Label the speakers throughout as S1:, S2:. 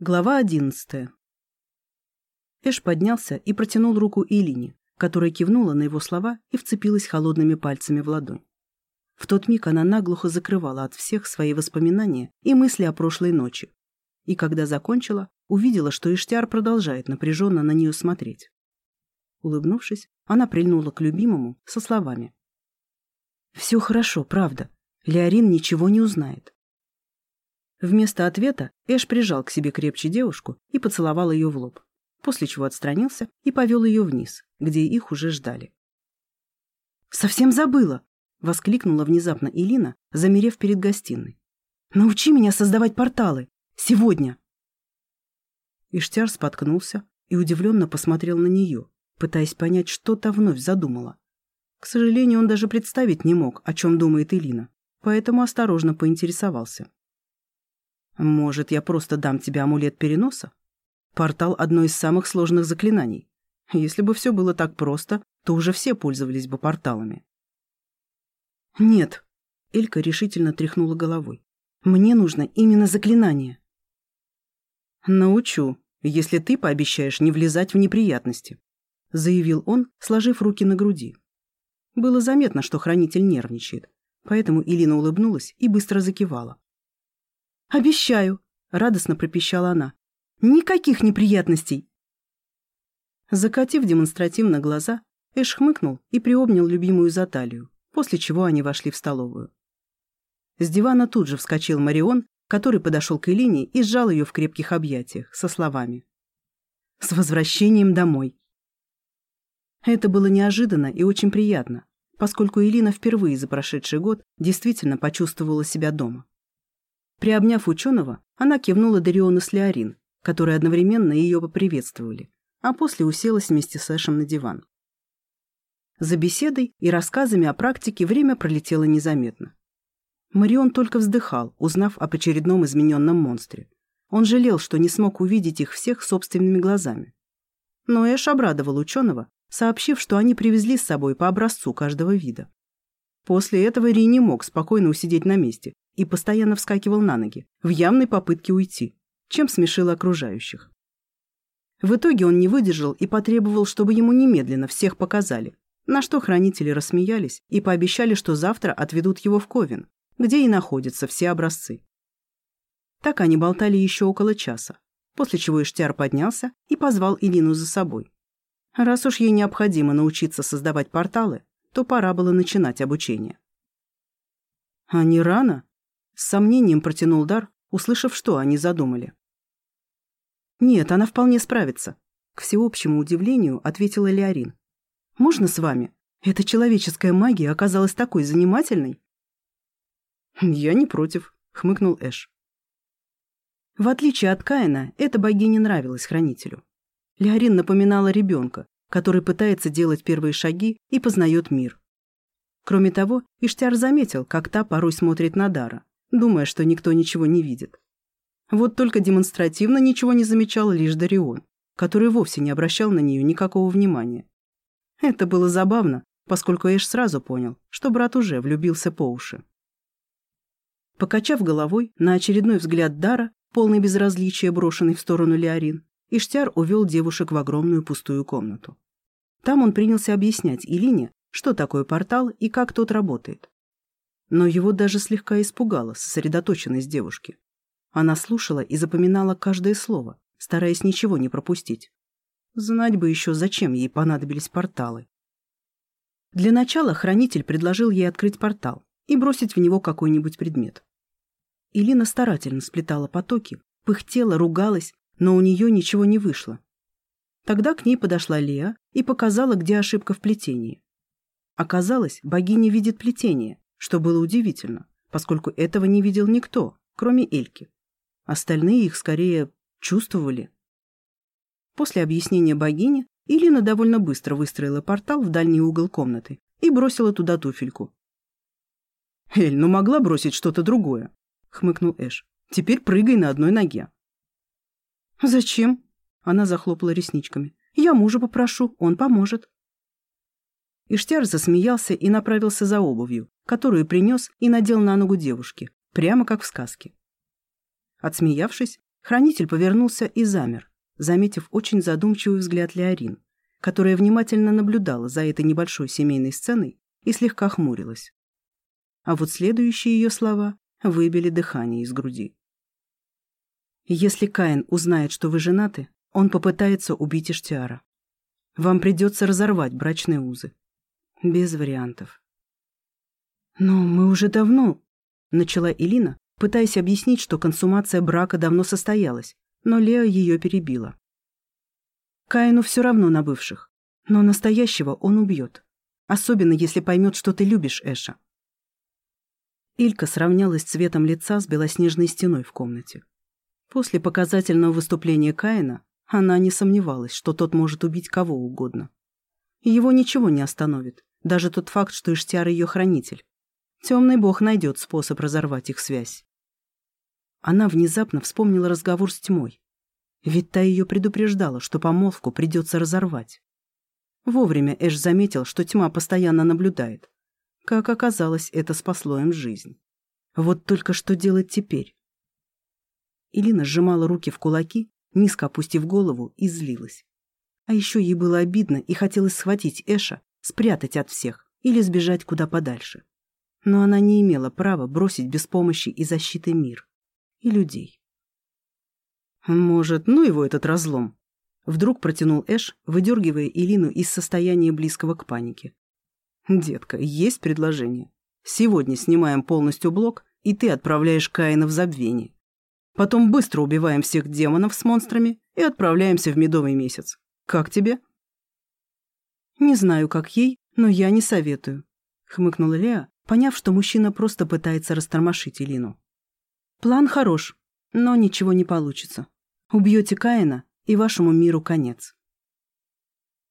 S1: Глава одиннадцатая. Эш поднялся и протянул руку Илине, которая кивнула на его слова и вцепилась холодными пальцами в ладонь. В тот миг она наглухо закрывала от всех свои воспоминания и мысли о прошлой ночи. И когда закончила, увидела, что Иштяр продолжает напряженно на нее смотреть. Улыбнувшись, она прильнула к любимому со словами. «Все хорошо, правда. Леорин ничего не узнает. Вместо ответа Эш прижал к себе крепче девушку и поцеловал ее в лоб, после чего отстранился и повел ее вниз, где их уже ждали. «Совсем забыла!» — воскликнула внезапно Илина, замерев перед гостиной. «Научи меня создавать порталы! Сегодня!» Иштяр споткнулся и удивленно посмотрел на нее, пытаясь понять, что та вновь задумала. К сожалению, он даже представить не мог, о чем думает Илина, поэтому осторожно поинтересовался. Может, я просто дам тебе амулет переноса? Портал — одно из самых сложных заклинаний. Если бы все было так просто, то уже все пользовались бы порталами. Нет. Элька решительно тряхнула головой. Мне нужно именно заклинание. Научу, если ты пообещаешь не влезать в неприятности, заявил он, сложив руки на груди. Было заметно, что хранитель нервничает, поэтому Илина улыбнулась и быстро закивала. «Обещаю», — радостно пропищала она. «Никаких неприятностей!» Закатив демонстративно глаза, Эш хмыкнул и приобнял любимую за талию, после чего они вошли в столовую. С дивана тут же вскочил Марион, который подошел к Элине и сжал ее в крепких объятиях, со словами. «С возвращением домой!» Это было неожиданно и очень приятно, поскольку Элина впервые за прошедший год действительно почувствовала себя дома. Приобняв ученого, она кивнула Дариону с Леорин, которые одновременно ее поприветствовали, а после уселась вместе с Эшем на диван. За беседой и рассказами о практике время пролетело незаметно. Марион только вздыхал, узнав об очередном измененном монстре. Он жалел, что не смог увидеть их всех собственными глазами. Но Эш обрадовал ученого, сообщив, что они привезли с собой по образцу каждого вида. После этого Ри не мог спокойно усидеть на месте и постоянно вскакивал на ноги, в явной попытке уйти, чем смешил окружающих. В итоге он не выдержал и потребовал, чтобы ему немедленно всех показали, на что хранители рассмеялись и пообещали, что завтра отведут его в Ковен, где и находятся все образцы. Так они болтали еще около часа, после чего Иштяр поднялся и позвал Илину за собой. Раз уж ей необходимо научиться создавать порталы, то пора было начинать обучение. «А не рано?» С сомнением протянул Дар, услышав, что они задумали. «Нет, она вполне справится», — к всеобщему удивлению ответила Леорин. «Можно с вами? Эта человеческая магия оказалась такой занимательной». «Я не против», — хмыкнул Эш. В отличие от Каина, эта богиня нравилась хранителю. Леорин напоминала ребенка, который пытается делать первые шаги и познает мир. Кроме того, Иштяр заметил, как та порой смотрит на Дара, думая, что никто ничего не видит. Вот только демонстративно ничего не замечал лишь Дарион, который вовсе не обращал на нее никакого внимания. Это было забавно, поскольку Эш сразу понял, что брат уже влюбился по уши. Покачав головой на очередной взгляд Дара, полный безразличия, брошенный в сторону Леорин, Иштяр увел девушек в огромную пустую комнату. Там он принялся объяснять Илине, что такое портал и как тот работает. Но его даже слегка испугала сосредоточенность девушки. Она слушала и запоминала каждое слово, стараясь ничего не пропустить. Знать бы еще, зачем ей понадобились порталы. Для начала хранитель предложил ей открыть портал и бросить в него какой-нибудь предмет. Илина старательно сплетала потоки, пыхтела, ругалась, но у нее ничего не вышло. Тогда к ней подошла Леа и показала, где ошибка в плетении. Оказалось, богиня видит плетение, что было удивительно, поскольку этого не видел никто, кроме Эльки. Остальные их скорее чувствовали. После объяснения богини Илина довольно быстро выстроила портал в дальний угол комнаты и бросила туда туфельку. «Эль, ну могла бросить что-то другое», — хмыкнул Эш. «Теперь прыгай на одной ноге». «Зачем?» — она захлопала ресничками. «Я мужа попрошу, он поможет». Иштяр засмеялся и направился за обувью, которую принес и надел на ногу девушки, прямо как в сказке. Отсмеявшись, Хранитель повернулся и замер, заметив очень задумчивый взгляд Леорин, которая внимательно наблюдала за этой небольшой семейной сценой и слегка хмурилась. А вот следующие ее слова выбили дыхание из груди. «Если Каин узнает, что вы женаты, он попытается убить Иштиара. Вам придется разорвать брачные узы. Без вариантов». «Но мы уже давно...» — начала Элина, пытаясь объяснить, что консумация брака давно состоялась, но Лео ее перебила. Каину все равно на бывших, но настоящего он убьет, особенно если поймет, что ты любишь Эша. Илька сравнялась цветом лица с белоснежной стеной в комнате. После показательного выступления Каина она не сомневалась, что тот может убить кого угодно. Его ничего не остановит, даже тот факт, что Иштяр ее хранитель. Темный бог найдет способ разорвать их связь. Она внезапно вспомнила разговор с тьмой. Ведь та ее предупреждала, что помолвку придется разорвать. Вовремя Эш заметил, что тьма постоянно наблюдает. Как оказалось, это спасло им жизнь. Вот только что делать теперь? Илина сжимала руки в кулаки, низко опустив голову, и злилась. А еще ей было обидно и хотелось схватить Эша, спрятать от всех или сбежать куда подальше. Но она не имела права бросить без помощи и защиты мир и людей. «Может, ну его этот разлом?» Вдруг протянул Эш, выдергивая Илину из состояния близкого к панике. «Детка, есть предложение. Сегодня снимаем полностью блок, и ты отправляешь Каина в забвение. Потом быстро убиваем всех демонов с монстрами и отправляемся в медовый месяц. Как тебе?» «Не знаю, как ей, но я не советую», — хмыкнула Леа, поняв, что мужчина просто пытается растормошить Илину. «План хорош, но ничего не получится. Убьете Каина, и вашему миру конец.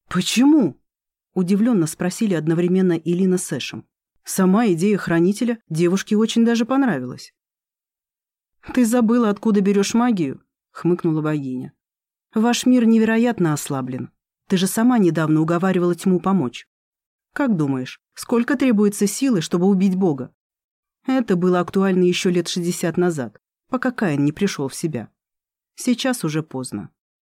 S1: «Почему?» – удивленно спросили одновременно Илина с Эшем. Сама идея хранителя девушке очень даже понравилась. «Ты забыла, откуда берешь магию?» – хмыкнула богиня. «Ваш мир невероятно ослаблен. Ты же сама недавно уговаривала тьму помочь. Как думаешь, сколько требуется силы, чтобы убить Бога? Это было актуально еще лет шестьдесят назад, пока Каин не пришел в себя. Сейчас уже поздно.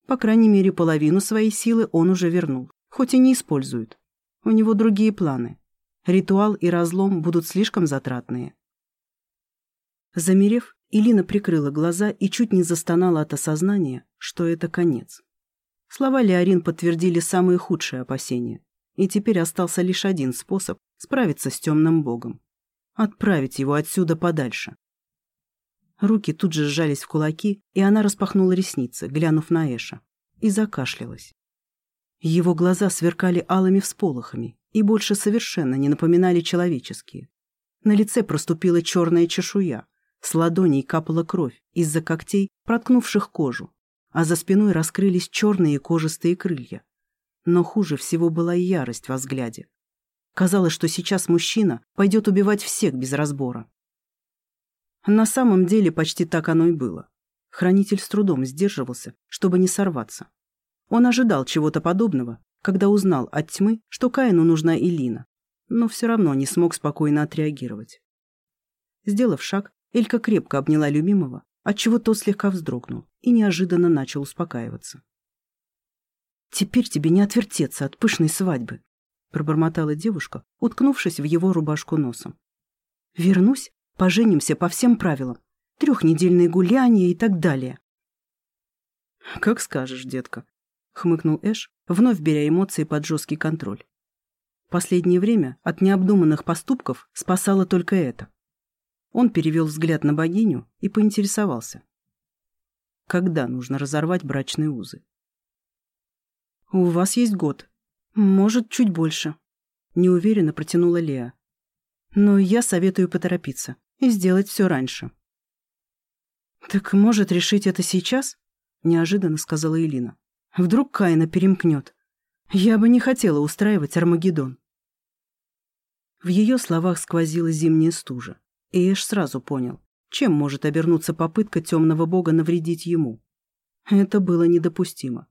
S1: По крайней мере, половину своей силы он уже вернул, хоть и не использует. У него другие планы. Ритуал и разлом будут слишком затратные. Замерев, Илина прикрыла глаза и чуть не застонала от осознания, что это конец. Слова Леорин подтвердили самые худшие опасения, и теперь остался лишь один способ справиться с темным богом. Отправить его отсюда подальше. Руки тут же сжались в кулаки, и она распахнула ресницы, глянув на Эша, и закашлялась. Его глаза сверкали алыми всполохами и больше совершенно не напоминали человеческие. На лице проступила черная чешуя, с ладоней капала кровь из-за когтей, проткнувших кожу, а за спиной раскрылись черные кожистые крылья. Но хуже всего была ярость во взгляде. Казалось, что сейчас мужчина пойдет убивать всех без разбора. На самом деле почти так оно и было. Хранитель с трудом сдерживался, чтобы не сорваться. Он ожидал чего-то подобного, когда узнал от тьмы, что Каину нужна Илина, но все равно не смог спокойно отреагировать. Сделав шаг, Элька крепко обняла любимого, отчего тот слегка вздрогнул и неожиданно начал успокаиваться. «Теперь тебе не отвертеться от пышной свадьбы», пробормотала девушка, уткнувшись в его рубашку носом. «Вернусь, Поженимся по всем правилам. Трехнедельные гуляния и так далее. «Как скажешь, детка», — хмыкнул Эш, вновь беря эмоции под жесткий контроль. Последнее время от необдуманных поступков спасало только это. Он перевел взгляд на богиню и поинтересовался. Когда нужно разорвать брачные узы? «У вас есть год. Может, чуть больше», — неуверенно протянула Леа. «Но я советую поторопиться и сделать все раньше. «Так может решить это сейчас?» — неожиданно сказала Элина. «Вдруг Каина перемкнет. Я бы не хотела устраивать Армагеддон». В ее словах сквозила зимняя стужа, и Эш сразу понял, чем может обернуться попытка темного бога навредить ему. Это было недопустимо.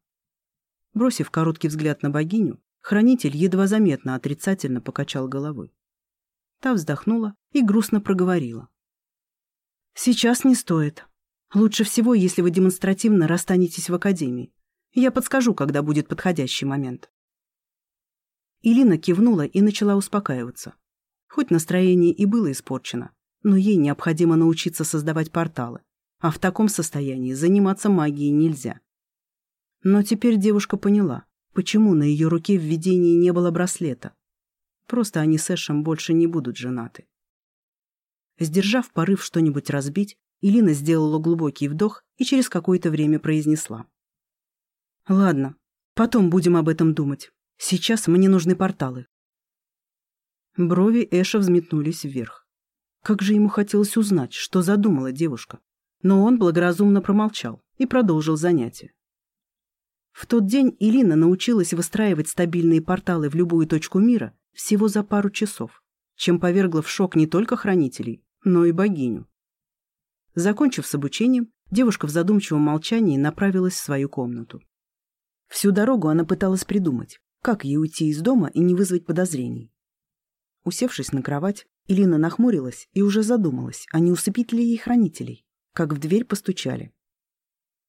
S1: Бросив короткий взгляд на богиню, хранитель едва заметно отрицательно покачал головой. Та вздохнула и грустно проговорила. «Сейчас не стоит. Лучше всего, если вы демонстративно расстанетесь в академии. Я подскажу, когда будет подходящий момент». Илина кивнула и начала успокаиваться. Хоть настроение и было испорчено, но ей необходимо научиться создавать порталы, а в таком состоянии заниматься магией нельзя. Но теперь девушка поняла, почему на ее руке в видении не было браслета. Просто они с Эшем больше не будут женаты. Сдержав порыв что-нибудь разбить, Илина сделала глубокий вдох и через какое-то время произнесла. «Ладно, потом будем об этом думать. Сейчас мне нужны порталы». Брови Эша взметнулись вверх. Как же ему хотелось узнать, что задумала девушка. Но он благоразумно промолчал и продолжил занятие. В тот день Илина научилась выстраивать стабильные порталы в любую точку мира всего за пару часов, чем повергла в шок не только хранителей, но и богиню. Закончив с обучением, девушка в задумчивом молчании направилась в свою комнату. Всю дорогу она пыталась придумать, как ей уйти из дома и не вызвать подозрений. Усевшись на кровать, Илина нахмурилась и уже задумалась, а не усыпить ли ей хранителей, как в дверь постучали.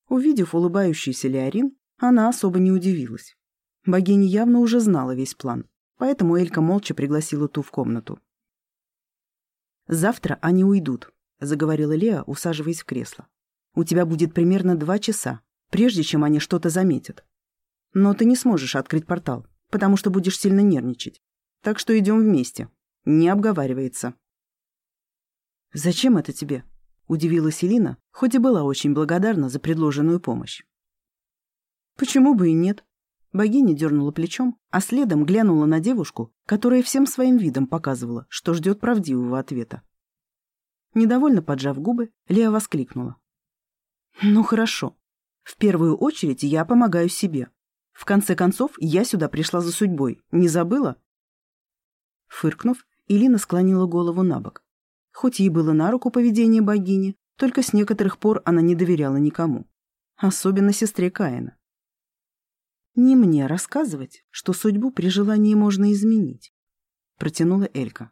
S1: Увидев улыбающийся Леорин, она особо не удивилась. Богиня явно уже знала весь план, поэтому Элька молча пригласила ту в комнату. «Завтра они уйдут», — заговорила Леа, усаживаясь в кресло. «У тебя будет примерно два часа, прежде чем они что-то заметят. Но ты не сможешь открыть портал, потому что будешь сильно нервничать. Так что идем вместе. Не обговаривается». «Зачем это тебе?» — удивилась Элина, хоть и была очень благодарна за предложенную помощь. «Почему бы и нет?» Богиня дернула плечом, а следом глянула на девушку, которая всем своим видом показывала, что ждет правдивого ответа. Недовольно поджав губы, Лея воскликнула. «Ну хорошо. В первую очередь я помогаю себе. В конце концов, я сюда пришла за судьбой. Не забыла?» Фыркнув, Илина склонила голову на бок. Хоть ей было на руку поведение богини, только с некоторых пор она не доверяла никому. Особенно сестре Каина. «Не мне рассказывать, что судьбу при желании можно изменить», — протянула Элька.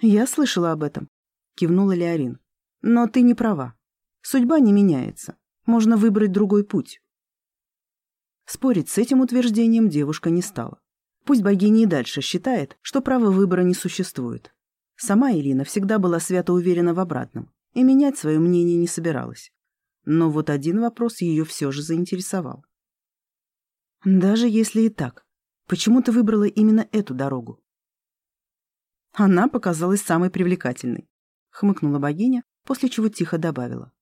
S1: «Я слышала об этом», — кивнула Леорин. «Но ты не права. Судьба не меняется. Можно выбрать другой путь». Спорить с этим утверждением девушка не стала. Пусть богиня и дальше считает, что права выбора не существует. Сама Ирина всегда была свято уверена в обратном и менять свое мнение не собиралась. Но вот один вопрос ее все же заинтересовал. Даже если и так, почему ты выбрала именно эту дорогу? Она показалась самой привлекательной, хмыкнула богиня, после чего тихо добавила.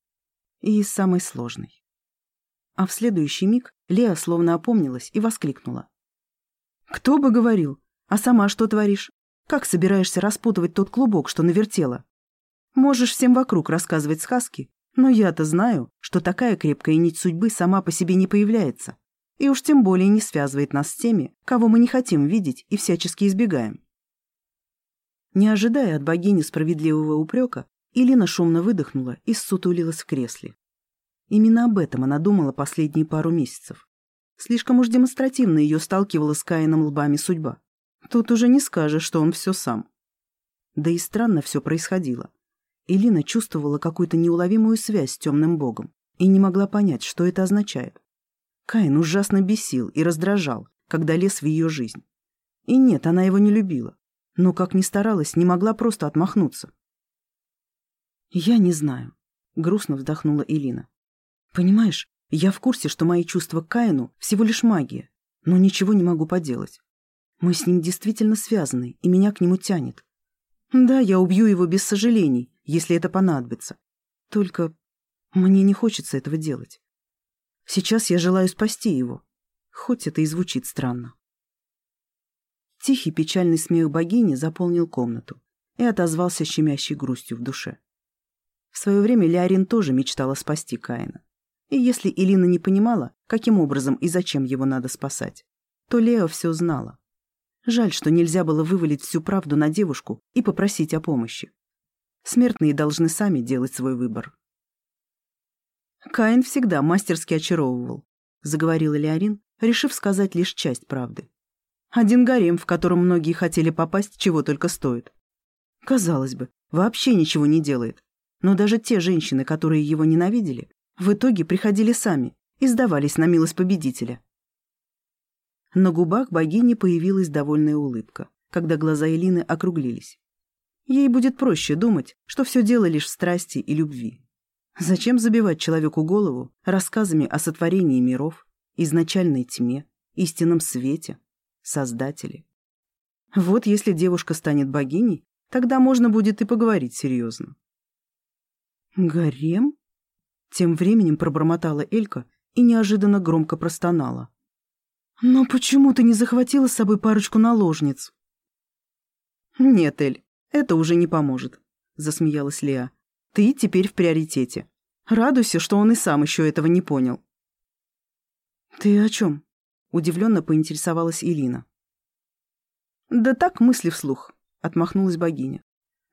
S1: И самой сложной. А в следующий миг Леа словно опомнилась и воскликнула. «Кто бы говорил? А сама что творишь? Как собираешься распутывать тот клубок, что навертела? Можешь всем вокруг рассказывать сказки, но я-то знаю, что такая крепкая нить судьбы сама по себе не появляется и уж тем более не связывает нас с теми, кого мы не хотим видеть и всячески избегаем. Не ожидая от богини справедливого упрека, Илина шумно выдохнула и ссутулилась в кресле. Именно об этом она думала последние пару месяцев. Слишком уж демонстративно ее сталкивала с Каином лбами судьба. Тут уже не скажешь, что он все сам. Да и странно все происходило. Илина чувствовала какую-то неуловимую связь с темным богом и не могла понять, что это означает. Каин ужасно бесил и раздражал, когда лез в ее жизнь. И нет, она его не любила, но, как ни старалась, не могла просто отмахнуться. «Я не знаю», — грустно вздохнула Элина. «Понимаешь, я в курсе, что мои чувства к Каину всего лишь магия, но ничего не могу поделать. Мы с ним действительно связаны, и меня к нему тянет. Да, я убью его без сожалений, если это понадобится. Только мне не хочется этого делать. Сейчас я желаю спасти его, хоть это и звучит странно. Тихий печальный смех богини заполнил комнату и отозвался щемящей грустью в душе. В свое время Леорин тоже мечтала спасти Каина. И если Илина не понимала, каким образом и зачем его надо спасать, то Лео все знала. Жаль, что нельзя было вывалить всю правду на девушку и попросить о помощи. Смертные должны сами делать свой выбор. Каин всегда мастерски очаровывал, заговорила Леорин, решив сказать лишь часть правды. Один гарем, в котором многие хотели попасть, чего только стоит. Казалось бы, вообще ничего не делает. но даже те женщины, которые его ненавидели, в итоге приходили сами и сдавались на милость победителя. На губах богини появилась довольная улыбка, когда глаза Элины округлились. Ей будет проще думать, что все дело лишь в страсти и любви. Зачем забивать человеку голову рассказами о сотворении миров, изначальной тьме, истинном свете, Создателе? Вот если девушка станет богиней, тогда можно будет и поговорить серьезно. «Гарем?» Тем временем пробормотала Элька и неожиданно громко простонала. «Но почему ты не захватила с собой парочку наложниц?» «Нет, Эль, это уже не поможет», — засмеялась Леа. «Ты теперь в приоритете. Радуйся, что он и сам еще этого не понял». «Ты о чем?» — удивленно поинтересовалась Илина. «Да так, мысли вслух», — отмахнулась богиня.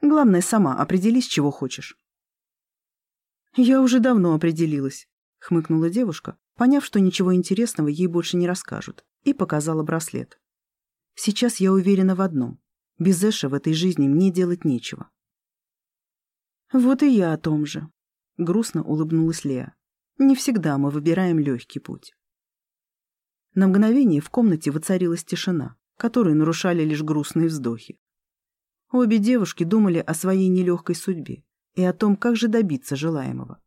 S1: «Главное, сама определись, чего хочешь». «Я уже давно определилась», — хмыкнула девушка, поняв, что ничего интересного ей больше не расскажут, и показала браслет. «Сейчас я уверена в одном. Без Эша в этой жизни мне делать нечего». «Вот и я о том же», — грустно улыбнулась Леа. «Не всегда мы выбираем легкий путь». На мгновение в комнате воцарилась тишина, которую нарушали лишь грустные вздохи. Обе девушки думали о своей нелегкой судьбе и о том, как же добиться желаемого.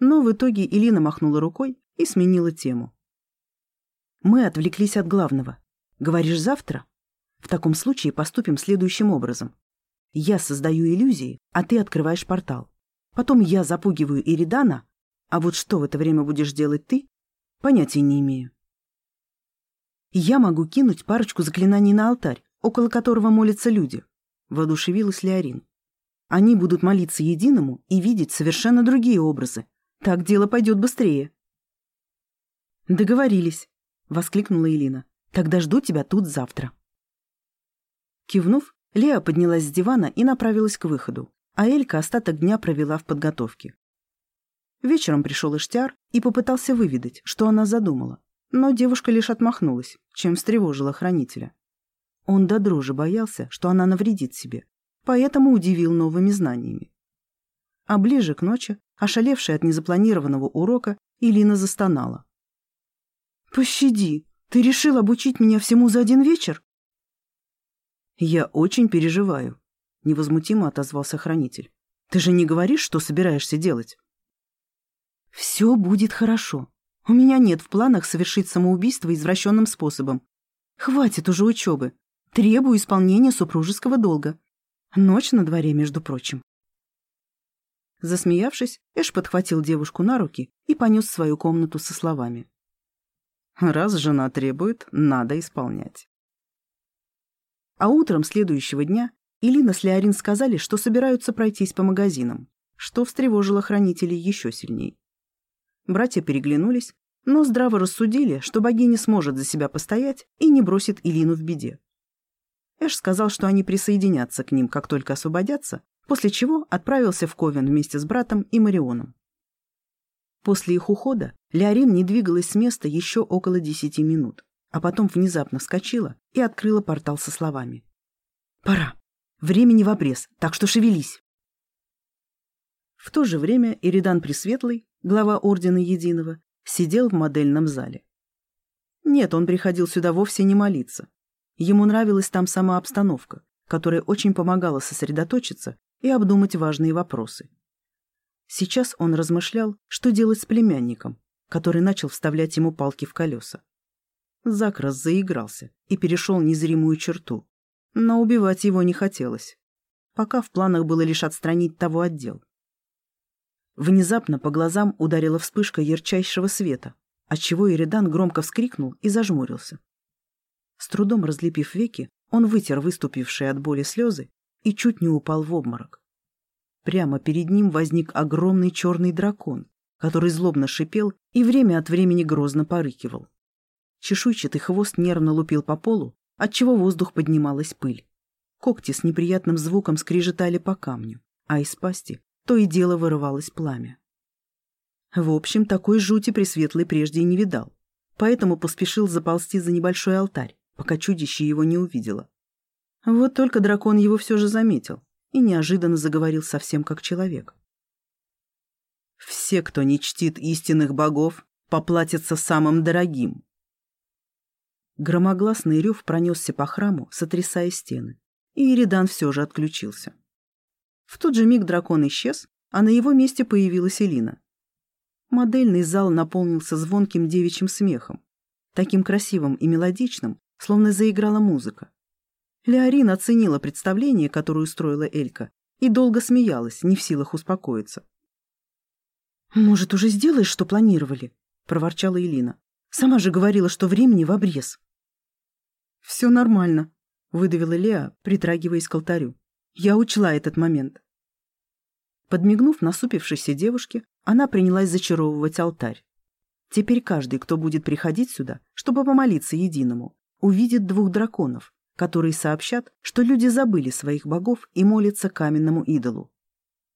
S1: Но в итоге Илина махнула рукой и сменила тему. «Мы отвлеклись от главного. Говоришь, завтра? В таком случае поступим следующим образом. Я создаю иллюзии, а ты открываешь портал. Потом я запугиваю Иридана, а вот что в это время будешь делать ты, понятия не имею. Я могу кинуть парочку заклинаний на алтарь, около которого молятся люди, — воодушевилась Леорин. Они будут молиться единому и видеть совершенно другие образы. Так дело пойдет быстрее. «Договорились», — воскликнула Элина. «Тогда жду тебя тут завтра». Кивнув, Леа поднялась с дивана и направилась к выходу, а Элька остаток дня провела в подготовке. Вечером пришел Иштяр и попытался выведать, что она задумала, но девушка лишь отмахнулась, чем встревожила хранителя. Он до дрожи боялся, что она навредит себе, поэтому удивил новыми знаниями. А ближе к ночи, ошалевшая от незапланированного урока, Илина застонала. «Пощади, ты решил обучить меня всему за один вечер?» «Я очень переживаю», — невозмутимо отозвался хранитель. «Ты же не говоришь, что собираешься делать?» «Все будет хорошо. У меня нет в планах совершить самоубийство извращенным способом. Хватит уже учебы. Требую исполнения супружеского долга. Ночь на дворе, между прочим. Засмеявшись, Эш подхватил девушку на руки и понес свою комнату со словами. «Раз жена требует, надо исполнять». А утром следующего дня Илина с Леорин сказали, что собираются пройтись по магазинам, что встревожило хранителей еще сильней. Братья переглянулись, но здраво рассудили, что богиня сможет за себя постоять и не бросит Илину в беде. Эш сказал, что они присоединятся к ним, как только освободятся, после чего отправился в Ковен вместе с братом и Марионом. После их ухода Леорин не двигалась с места еще около десяти минут, а потом внезапно вскочила и открыла портал со словами. «Пора. Времени в обрез, так что шевелись». В то же время Иридан Пресветлый, глава Ордена Единого, сидел в модельном зале. Нет, он приходил сюда вовсе не молиться, Ему нравилась там сама обстановка, которая очень помогала сосредоточиться и обдумать важные вопросы. Сейчас он размышлял, что делать с племянником, который начал вставлять ему палки в колеса. Закрас заигрался и перешел незримую черту, но убивать его не хотелось. Пока в планах было лишь отстранить того отдел. Внезапно по глазам ударила вспышка ярчайшего света, отчего Иридан громко вскрикнул и зажмурился. С трудом разлепив веки, он вытер выступившие от боли слезы и чуть не упал в обморок. Прямо перед ним возник огромный черный дракон, который злобно шипел и время от времени грозно порыкивал. Чешуйчатый хвост нервно лупил по полу, отчего воздух поднималась пыль. Когти с неприятным звуком скрежетали по камню, а из пасти то и дело вырывалось пламя. В общем, такой жути Пресветлый прежде и не видал, поэтому поспешил заползти за небольшой алтарь, пока чудище его не увидело. Вот только дракон его все же заметил и неожиданно заговорил совсем как человек. Все, кто не чтит истинных богов, поплатятся самым дорогим. Громогласный рев пронесся по храму, сотрясая стены, и Иридан все же отключился. В тот же миг дракон исчез, а на его месте появилась Элина. Модельный зал наполнился звонким девичьим смехом, таким красивым и мелодичным, словно заиграла музыка. Леорин оценила представление, которое устроила Элька, и долго смеялась, не в силах успокоиться. «Может, уже сделаешь, что планировали?» — проворчала Элина. «Сама же говорила, что времени в обрез». «Все нормально», — выдавила Леа, притрагиваясь к алтарю. «Я учла этот момент». Подмигнув насупившейся девушке, она принялась зачаровывать алтарь. Теперь каждый, кто будет приходить сюда, чтобы помолиться единому, увидит двух драконов, которые сообщат, что люди забыли своих богов и молятся каменному идолу.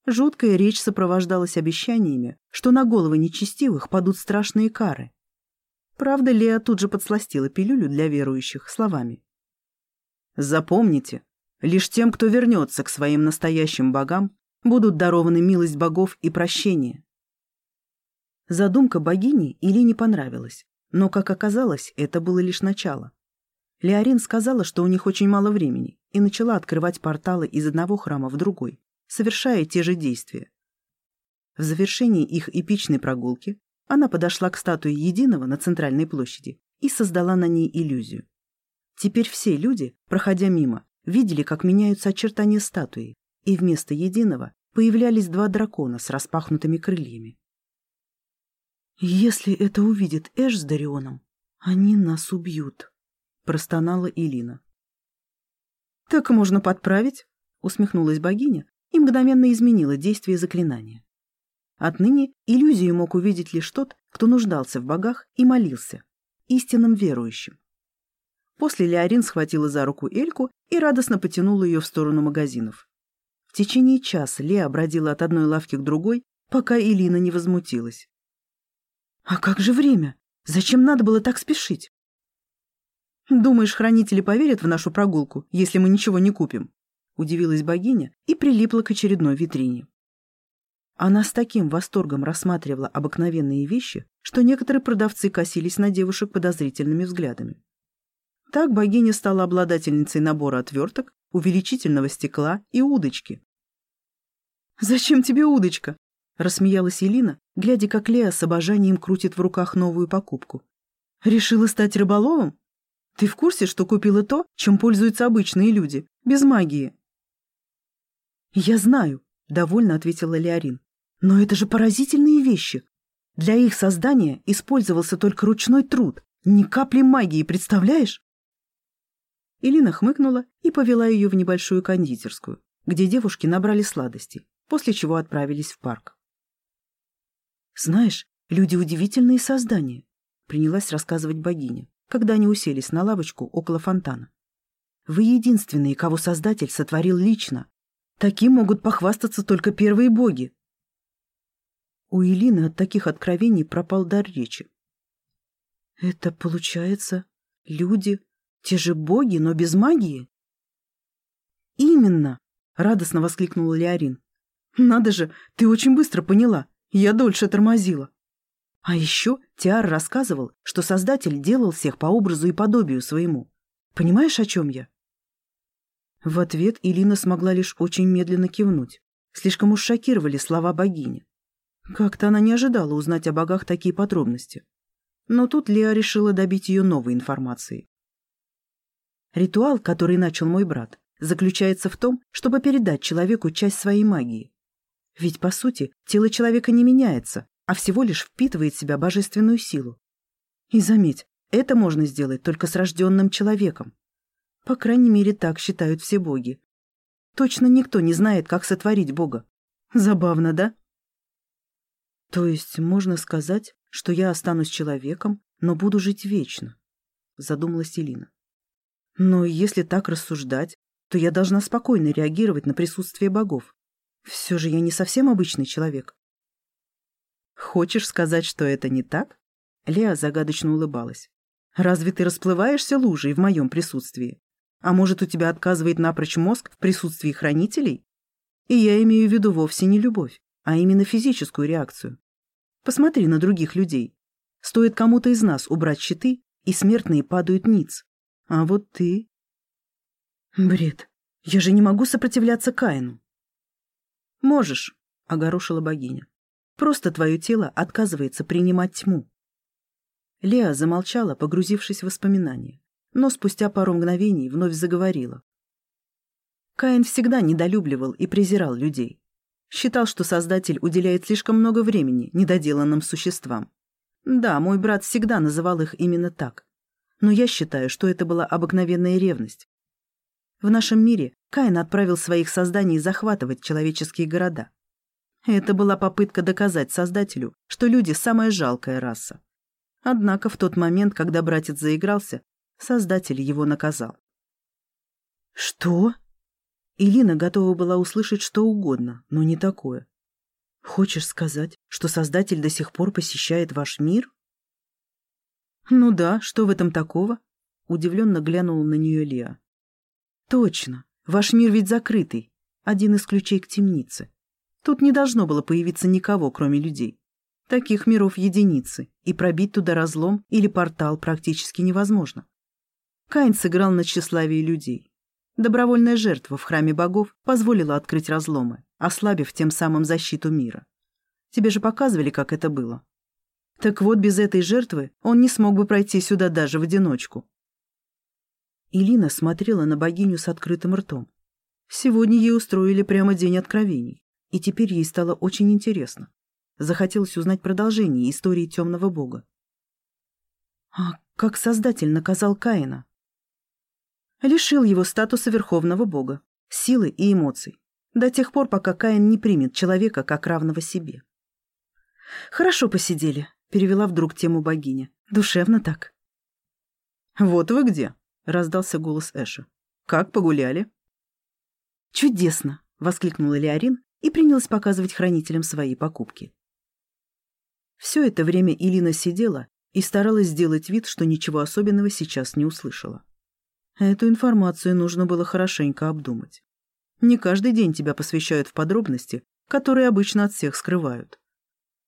S1: Жуткая речь сопровождалась обещаниями, что на головы нечестивых падут страшные кары. Правда, Леа тут же подсластила пилюлю для верующих словами. «Запомните, лишь тем, кто вернется к своим настоящим богам, будут дарованы милость богов и прощение». Задумка богини Или не понравилась, но, как оказалось, это было лишь начало. Леорин сказала, что у них очень мало времени, и начала открывать порталы из одного храма в другой, совершая те же действия. В завершении их эпичной прогулки она подошла к статуе Единого на центральной площади и создала на ней иллюзию. Теперь все люди, проходя мимо, видели, как меняются очертания статуи, и вместо Единого появлялись два дракона с распахнутыми крыльями. «Если это увидит Эш с Дарионом, они нас убьют», — простонала Илина. «Так можно подправить», — усмехнулась богиня, и мгновенно изменила действие заклинания. Отныне иллюзию мог увидеть лишь тот, кто нуждался в богах и молился, истинным верующим. После Леорин схватила за руку Эльку и радостно потянула ее в сторону магазинов. В течение часа Леа бродила от одной лавки к другой, пока Илина не возмутилась. «А как же время? Зачем надо было так спешить?» «Думаешь, хранители поверят в нашу прогулку, если мы ничего не купим?» — удивилась богиня и прилипла к очередной витрине. Она с таким восторгом рассматривала обыкновенные вещи, что некоторые продавцы косились на девушек подозрительными взглядами. Так богиня стала обладательницей набора отверток, увеличительного стекла и удочки. «Зачем тебе удочка?» — рассмеялась Елина, глядя, как Леа с обожанием крутит в руках новую покупку. «Решила стать рыболовом? Ты в курсе, что купила то, чем пользуются обычные люди, без магии?» «Я знаю», — довольно ответила Леорин. «Но это же поразительные вещи. Для их создания использовался только ручной труд, ни капли магии, представляешь?» Элина хмыкнула и повела ее в небольшую кондитерскую, где девушки набрали сладостей, после чего отправились в парк. «Знаешь, люди удивительные создания», — принялась рассказывать богиня, когда они уселись на лавочку около фонтана. «Вы единственные, кого Создатель сотворил лично, Таким могут похвастаться только первые боги. У Элины от таких откровений пропал дар речи. Это, получается, люди, те же боги, но без магии? Именно, радостно воскликнула Леорин. Надо же, ты очень быстро поняла. Я дольше тормозила. А еще Тиар рассказывал, что Создатель делал всех по образу и подобию своему. Понимаешь, о чем я? В ответ Илина смогла лишь очень медленно кивнуть. Слишком уж шокировали слова богини. Как-то она не ожидала узнать о богах такие подробности. Но тут Леа решила добить ее новой информацией. Ритуал, который начал мой брат, заключается в том, чтобы передать человеку часть своей магии. Ведь, по сути, тело человека не меняется, а всего лишь впитывает в себя божественную силу. И заметь, это можно сделать только с рожденным человеком. По крайней мере, так считают все боги. Точно никто не знает, как сотворить бога. Забавно, да? То есть можно сказать, что я останусь человеком, но буду жить вечно, задумалась Элина. Но если так рассуждать, то я должна спокойно реагировать на присутствие богов. Все же я не совсем обычный человек. Хочешь сказать, что это не так? Леа загадочно улыбалась. Разве ты расплываешься лужей в моем присутствии? А может, у тебя отказывает напрочь мозг в присутствии хранителей? И я имею в виду вовсе не любовь. А именно физическую реакцию. Посмотри на других людей. Стоит кому-то из нас убрать щиты, и смертные падают ниц. А вот ты... Бред. Я же не могу сопротивляться Каину. Можешь, — огорошила богиня. Просто твое тело отказывается принимать тьму. Леа замолчала, погрузившись в воспоминания, но спустя пару мгновений вновь заговорила. Каин всегда недолюбливал и презирал людей. Считал, что Создатель уделяет слишком много времени недоделанным существам. Да, мой брат всегда называл их именно так. Но я считаю, что это была обыкновенная ревность. В нашем мире Каин отправил своих созданий захватывать человеческие города. Это была попытка доказать Создателю, что люди – самая жалкая раса. Однако в тот момент, когда братец заигрался, Создатель его наказал. «Что?» Илина готова была услышать что угодно, но не такое. «Хочешь сказать, что Создатель до сих пор посещает ваш мир?» «Ну да, что в этом такого?» Удивленно глянула на нее Леа. «Точно. Ваш мир ведь закрытый. Один из ключей к темнице. Тут не должно было появиться никого, кроме людей. Таких миров единицы, и пробить туда разлом или портал практически невозможно. Каин сыграл на тщеславии людей. Добровольная жертва в храме богов позволила открыть разломы, ослабив тем самым защиту мира. Тебе же показывали, как это было. Так вот, без этой жертвы он не смог бы пройти сюда даже в одиночку. Илина смотрела на богиню с открытым ртом. Сегодня ей устроили прямо день откровений, и теперь ей стало очень интересно. Захотелось узнать продолжение истории темного бога. А как Создатель наказал Каина? Лишил его статуса верховного бога, силы и эмоций, до тех пор, пока Каин не примет человека как равного себе. «Хорошо посидели», — перевела вдруг тему богиня. «Душевно так».
S2: «Вот вы где», — раздался голос Эша. «Как погуляли?»
S1: «Чудесно!» — воскликнула Леорин и принялась показывать хранителям свои покупки. Все это время Илина сидела и старалась сделать вид, что ничего особенного сейчас не услышала. Эту информацию нужно было хорошенько обдумать. Не каждый день тебя посвящают в подробности, которые обычно от всех скрывают.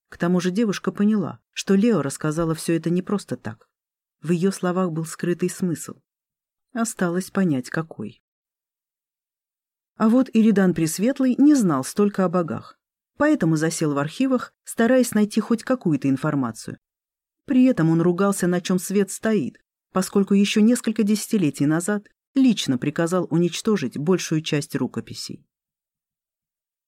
S1: К тому же девушка поняла, что Лео рассказала все это не просто так. В ее словах был скрытый смысл. Осталось понять, какой. А вот Иридан Пресветлый не знал столько о богах, поэтому засел в архивах, стараясь найти хоть какую-то информацию. При этом он ругался, на чем свет стоит, поскольку еще несколько десятилетий назад лично приказал уничтожить большую часть рукописей.